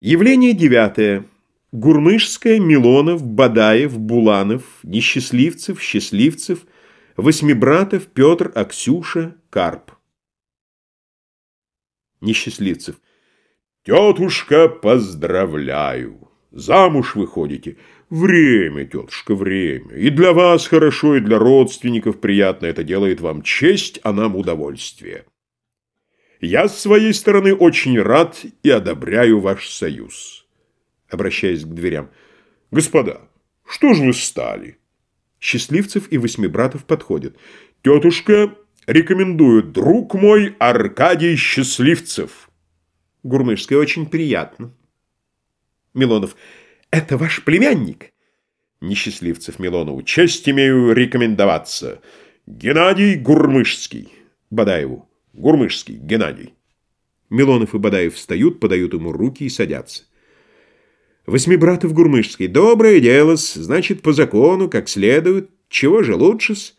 Явление девятое. Гурмышская, Милонов, Бадаев, Буланов, Несчастливцев, Счастливцев, Восьмибратов, Петр, Аксюша, Карп. Несчастливцев. Тетушка, поздравляю. Замуж выходите. Время, тетушка, время. И для вас хорошо, и для родственников приятно. Это делает вам честь, а нам удовольствие. Я с своей стороны очень рад и одобряю ваш союз. Обращаясь к дверям. Господа, что ж вы стали? Счастливцев и Восьмибратов подходят. Тетушка рекомендует друг мой Аркадий Счастливцев. Гурмышская, очень приятно. Милонов. Это ваш племянник? Несчастливцев Милонову. Честь имею рекомендоваться. Геннадий Гурмышский. Бадаеву. Гурмышский, Геннадий. Милонов и Бадаев встают, подают ему руки и садятся. Восьмибратов Гурмышский. Доброе дело -с. Значит, по закону, как следует. Чего же лучше-с?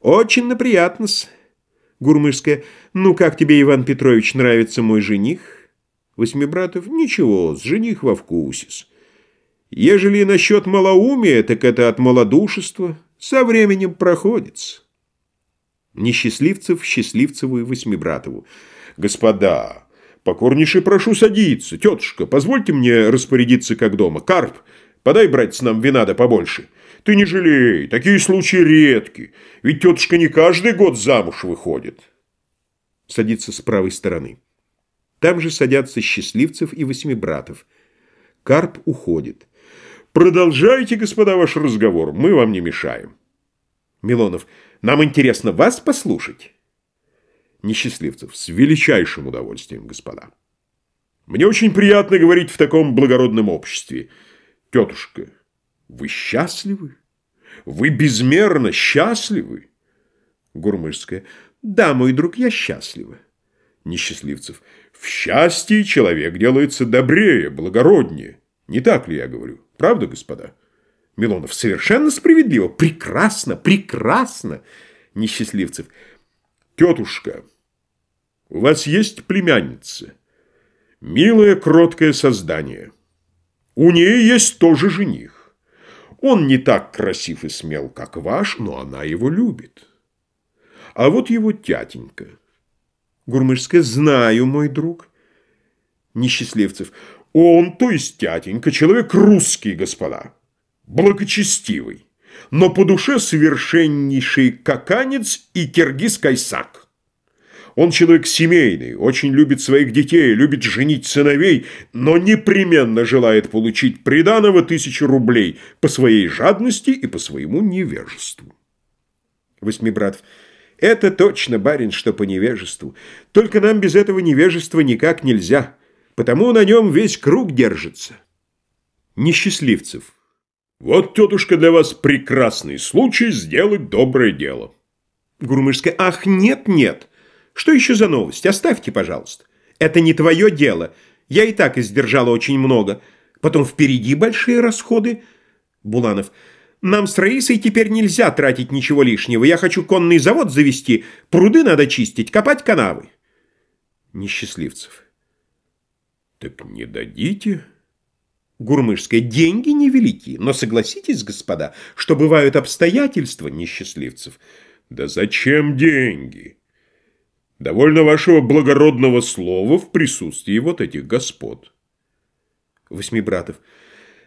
Очень наприятно-с. Гурмышская. Ну, как тебе, Иван Петрович, нравится мой жених? Восьмибратов. Ничего, с жених во вкусе-с. Ежели насчет малоумия, так это от малодушества. Со временем проходится. Несчастливцев, Счастливцеву и Восьмибратову. «Господа, покорнейше прошу садиться. Тетушка, позвольте мне распорядиться как дома. Карп, подай, братец, нам вина да побольше. Ты не жалей, такие случаи редки. Ведь тетушка не каждый год замуж выходит». Садится с правой стороны. Там же садятся Счастливцев и Восьмибратов. Карп уходит. «Продолжайте, господа, ваш разговор, мы вам не мешаем». Милонов. Нам интересно вас послушать. Несчастливцев. С величайшим удовольствием, господа. Мне очень приятно говорить в таком благородном обществе. Тетушка, вы счастливы? Вы безмерно счастливы? Гурмышская. Да, мой друг, я счастлива. Несчастливцев. В счастье человек делается добрее, благороднее. Не так ли я говорю? Правда, господа? Милонов. Совершенно справедливо. Прекрасно, прекрасно. Несчастливцев. Тетушка, у вас есть племянница. Милое, кроткое создание. У нее есть тоже жених. Он не так красив и смел, как ваш, но она его любит. А вот его тятенька. Гурмышская, знаю, мой друг. Несчастливцев. Он, то есть тятенька, человек русский, господа благочестивый, но по душе совершеннейший каканец и киргиз-кайсак. Он человек семейный, очень любит своих детей, любит женить сыновей, но непременно желает получить приданого тысячу рублей по своей жадности и по своему невежеству. Восьмибратов. Это точно, барин, что по невежеству. Только нам без этого невежества никак нельзя, потому на нем весь круг держится. Несчастливцев. Вот, тетушка, для вас прекрасный случай сделать доброе дело. Гурмышская. Ах, нет, нет. Что еще за новость? Оставьте, пожалуйста. Это не твое дело. Я и так издержала очень много. Потом впереди большие расходы. Буланов. Нам с Раисой теперь нельзя тратить ничего лишнего. Я хочу конный завод завести, пруды надо чистить, копать канавы. Несчастливцев. Так не дадите... Гурмышская, деньги невелики, но согласитесь, господа, что бывают обстоятельства несчастливцев. Да зачем деньги? Довольно вашего благородного слова в присутствии вот этих господ. Восьмибратов.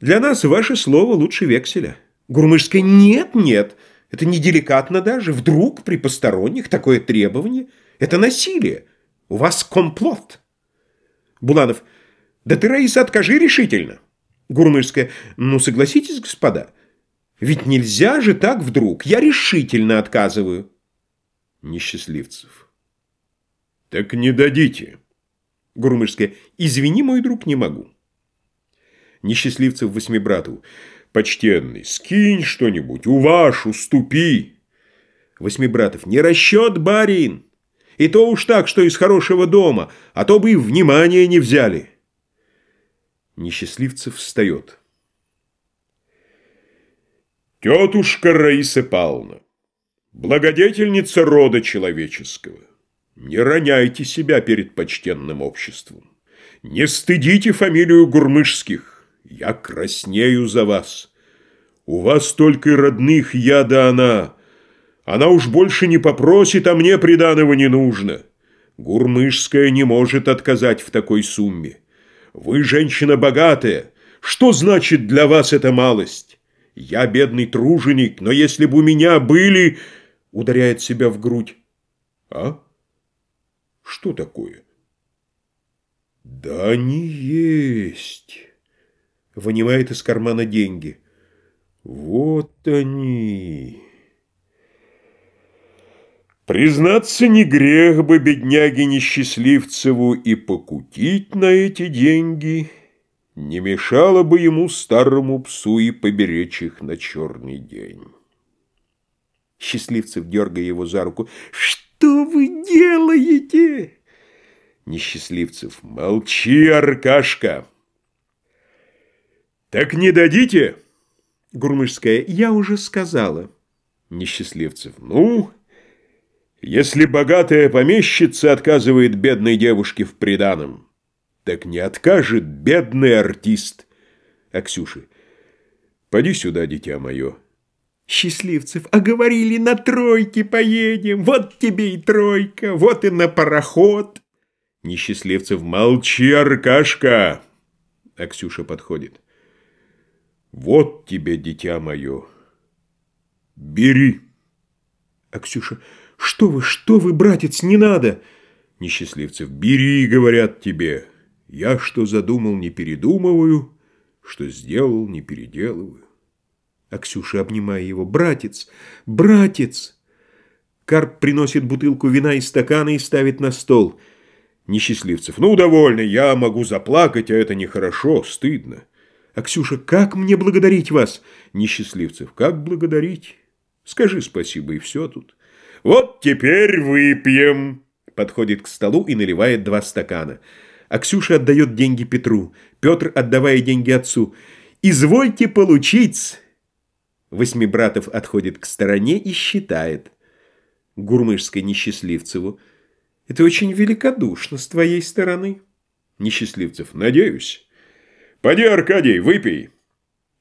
Для нас ваше слово лучше векселя. Гурмышская, нет, нет, это неделикатно даже. Вдруг при посторонних такое требование? Это насилие. У вас комплот. Буланов. Да ты, Раиса, откажи решительно. Гурмышская. Ну, согласитесь, господа, ведь нельзя же так вдруг. Я решительно отказываю. Несчастливцев. Так не дадите. Гурмышская. Извини, мой друг, не могу. Несчастливцев Восьмибратову. Почтенный, скинь что-нибудь, уваж, уступи. Восьмибратов. Не расчет, барин. И то уж так, что из хорошего дома, а то бы и внимания не взяли. Несчастливцев встает. Тетушка Раиса Павловна, благодетельница рода человеческого, не роняйте себя перед почтенным обществом. Не стыдите фамилию Гурмышских. Я краснею за вас. У вас только и родных я да она. Она уж больше не попросит, а мне приданого не нужно. Гурмышская не может отказать в такой сумме. Вы женщина богатая. Что значит для вас эта малость? Я бедный труженик, но если бы у меня были... Ударяет себя в грудь. А? Что такое? Да не есть. Вынимает из кармана деньги. Вот они. Признаться, не грех бы бедняге несчастливцеву и покутить на эти деньги, не мешало бы ему старому псу и поберечь их на черный день. Счастливцев, дергая его за руку, «Что вы делаете?» Несчастливцев, «Молчи, Аркашка!» «Так не дадите?» Гурмышская, «Я уже сказала». Несчастливцев, «Ну...» Если богатая помещица отказывает бедной девушке в приданом, так не откажет бедный артист. Аксюши, поди сюда, дитя мое. Счастливцев, а говорили, на тройке поедем, вот тебе и тройка, вот и на пароход. Несчастливцев, молчи, Аркашка. Аксюша подходит. Вот тебе, дитя мое. Бери. Аксюша, «Что вы, что вы, братец, не надо!» Несчастливцев, «Бери, говорят тебе. Я что задумал, не передумываю, что сделал, не переделываю». А Ксюша, обнимая его, «Братец, братец!» Карп приносит бутылку вина и стаканы и ставит на стол. Несчастливцев, «Ну, довольно, я могу заплакать, а это нехорошо, стыдно». А Ксюша, «Как мне благодарить вас?» Несчастливцев, «Как благодарить? Скажи спасибо, и все тут». «Вот теперь выпьем!» Подходит к столу и наливает два стакана. А Ксюша отдает деньги Петру. Петр, отдавая деньги отцу. «Извольте получить!» Восьми братов отходит к стороне и считает. Гурмышской несчастливцеву. «Это очень великодушно с твоей стороны». Несчастливцев. «Надеюсь. Поди, Аркадий, выпей».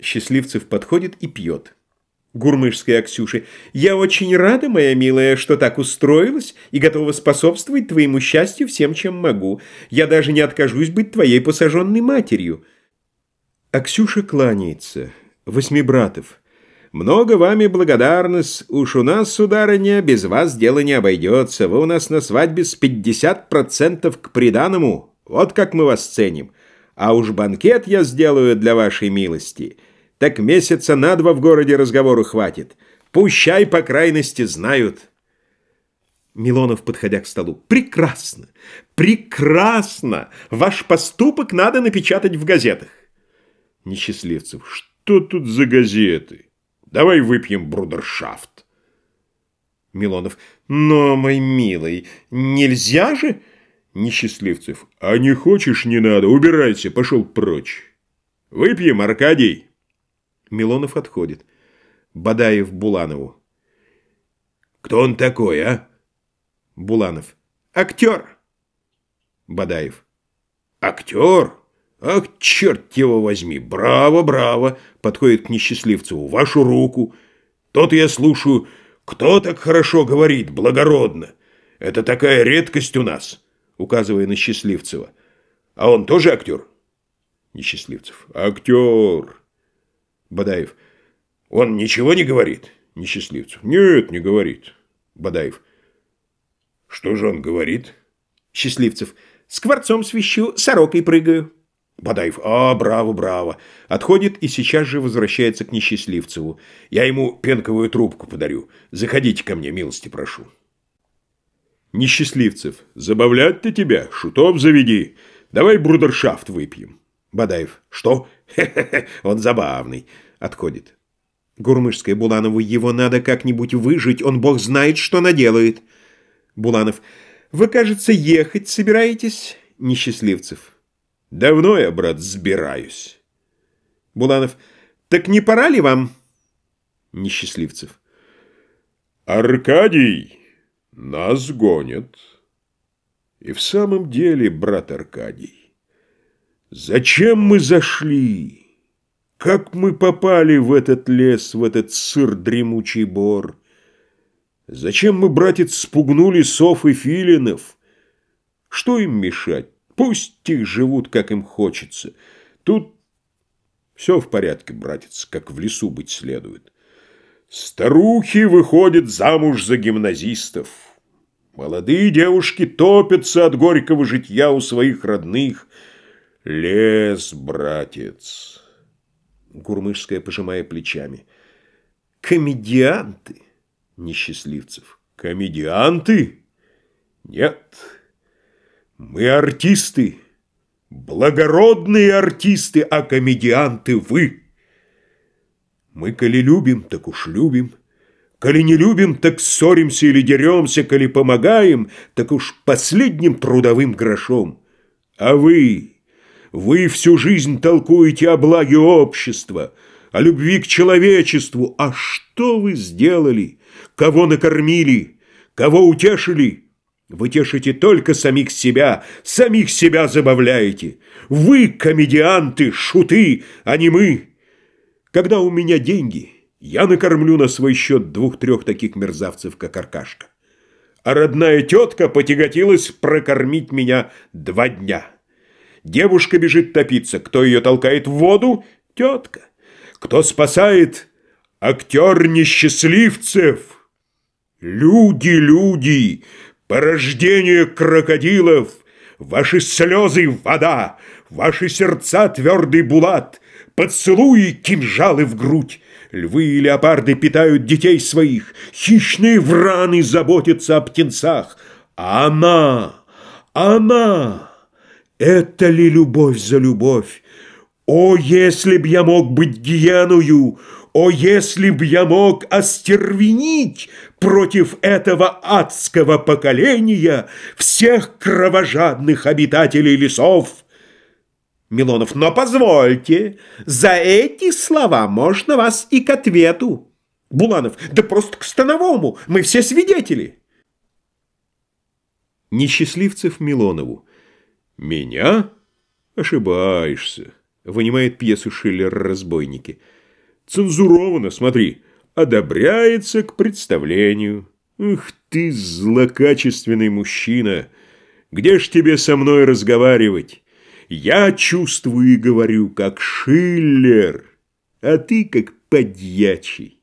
Счастливцев подходит и пьет. Гурмышская Аксюше, «Я очень рада, моя милая, что так устроилась и готова способствовать твоему счастью всем, чем могу. Я даже не откажусь быть твоей посаженной матерью». Аксюша кланяется. Восьми братов. «Много вами благодарность. Уж у нас, сударыня, без вас дело не обойдется. Вы у нас на свадьбе с 50% к приданому. Вот как мы вас ценим. А уж банкет я сделаю для вашей милости» так месяца на два в городе разговору хватит. Пущай, по крайности, знают. Милонов, подходя к столу. «Прекрасно! Прекрасно! Ваш поступок надо напечатать в газетах!» Несчастливцев. «Что тут за газеты? Давай выпьем брудершафт!» Милонов. «Но, мой милый, нельзя же...» Несчастливцев. «А не хочешь, не надо. Убирайся, пошел прочь. Выпьем, Аркадий!» Милонов отходит. Бадаев Буланову. «Кто он такой, а?» Буланов. «Актер!» Бадаев. «Актер? Ах, черт его возьми! Браво, браво!» Подходит к несчастливцу. «Вашу руку! Тот я слушаю, кто так хорошо говорит, благородно! Это такая редкость у нас!» Указывая на Счастливцева. «А он тоже актер?» Несчастливцев. «Актер!» Бадаев. Он ничего не говорит? Несчастливцев. Нет, не говорит. Бадаев. Что же он говорит? Счастливцев. Скворцом свищу, сорокой прыгаю. Бадаев. А, браво, браво. Отходит и сейчас же возвращается к Несчастливцеву. Я ему пенковую трубку подарю. Заходите ко мне, милости прошу. Несчастливцев. Забавлять-то тебя? Шутов заведи. Давай брудершафт выпьем. Бадаев. Что? Хе-хе-хе, он забавный. Отходит. Гурмышская Буланову, его надо как-нибудь выжить, он бог знает, что наделает. Буланов, вы, кажется, ехать собираетесь? Несчастливцев. Давно я, брат, сбираюсь. Буланов, так не пора ли вам? Несчастливцев. Аркадий, нас гонят. И в самом деле, брат Аркадий, Зачем мы зашли? Как мы попали в этот лес, в этот сыр дремучий бор? Зачем мы, братец, спугнули сов и филинов? Что им мешать? Пусть их живут, как им хочется. Тут все в порядке, братец, как в лесу быть следует. Старухи выходят замуж за гимназистов. Молодые девушки топятся от горького житья у своих родных. Лес, братец. Гурмышская, пожимая плечами. Комедианты, несчастливцев. Комедианты? Нет. Мы артисты. Благородные артисты, а комедианты вы. Мы, коли любим, так уж любим. Коли не любим, так ссоримся или деремся, коли помогаем, так уж последним трудовым грошом. А вы, вы всю жизнь толкуете о благе общества, о любви к человечеству. А что вы сделали? Кого накормили? Кого утешили? Вы тешите только самих себя, самих себя забавляете. Вы комедианты, шуты, а не мы. Когда у меня деньги, я накормлю на свой счет двух-трех таких мерзавцев, как Аркашка. А родная тетка потяготилась прокормить меня два дня. Девушка бежит топиться. Кто ее толкает в воду? Тетка. Кто спасает? Актер несчастливцев. Люди, люди, порождение крокодилов, ваши слезы — вода, ваши сердца — твердый булат — Поцелуи, кинжалы в грудь. Львы и леопарды питают детей своих, Хищные враны заботятся о птенцах. Она, она, это ли любовь за любовь? О, если б я мог быть гиеную, О, если б я мог остервенить Против этого адского поколения Всех кровожадных обитателей лесов, Милонов, но позвольте, за эти слова можно вас и к ответу. Буланов, да просто к становому, мы все свидетели. Несчастливцев Милонову. Меня? Ошибаешься. Вынимает пьесу Шиллер «Разбойники». Цензуровано, смотри, одобряется к представлению. Ух ты, злокачественный мужчина! Где ж тебе со мной разговаривать? Я чувствую и говорю, как Шиллер, а ты как подьячий.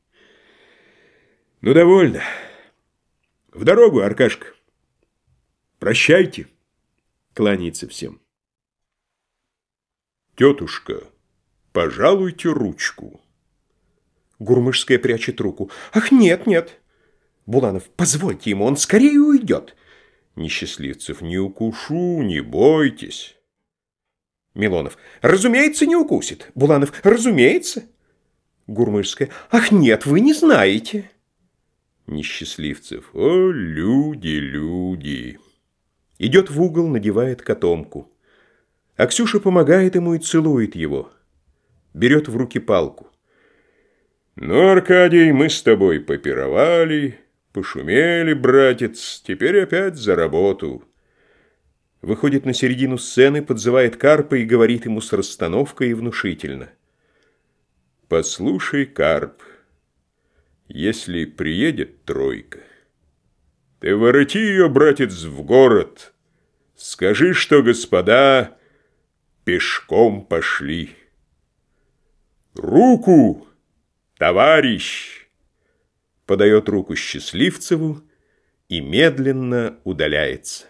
Ну, довольно. В дорогу, Аркашка. Прощайте. Кланяется всем. Тетушка, пожалуйте ручку. Гурмышская прячет руку. Ах, нет, нет. Буланов, позвольте ему, он скорее уйдет. Несчастливцев, не укушу, не бойтесь. Милонов. Разумеется, не укусит. Буланов. Разумеется. Гурмышская. Ах, нет, вы не знаете. Несчастливцев. О, люди, люди. Идет в угол, надевает котомку. А Ксюша помогает ему и целует его. Берет в руки палку. Ну, Аркадий, мы с тобой попировали, пошумели, братец, теперь опять за работу выходит на середину сцены, подзывает Карпа и говорит ему с расстановкой и внушительно. «Послушай, Карп, если приедет тройка, ты вороти ее, братец, в город, скажи, что господа пешком пошли. Руку, товарищ!» Подает руку Счастливцеву и медленно удаляется.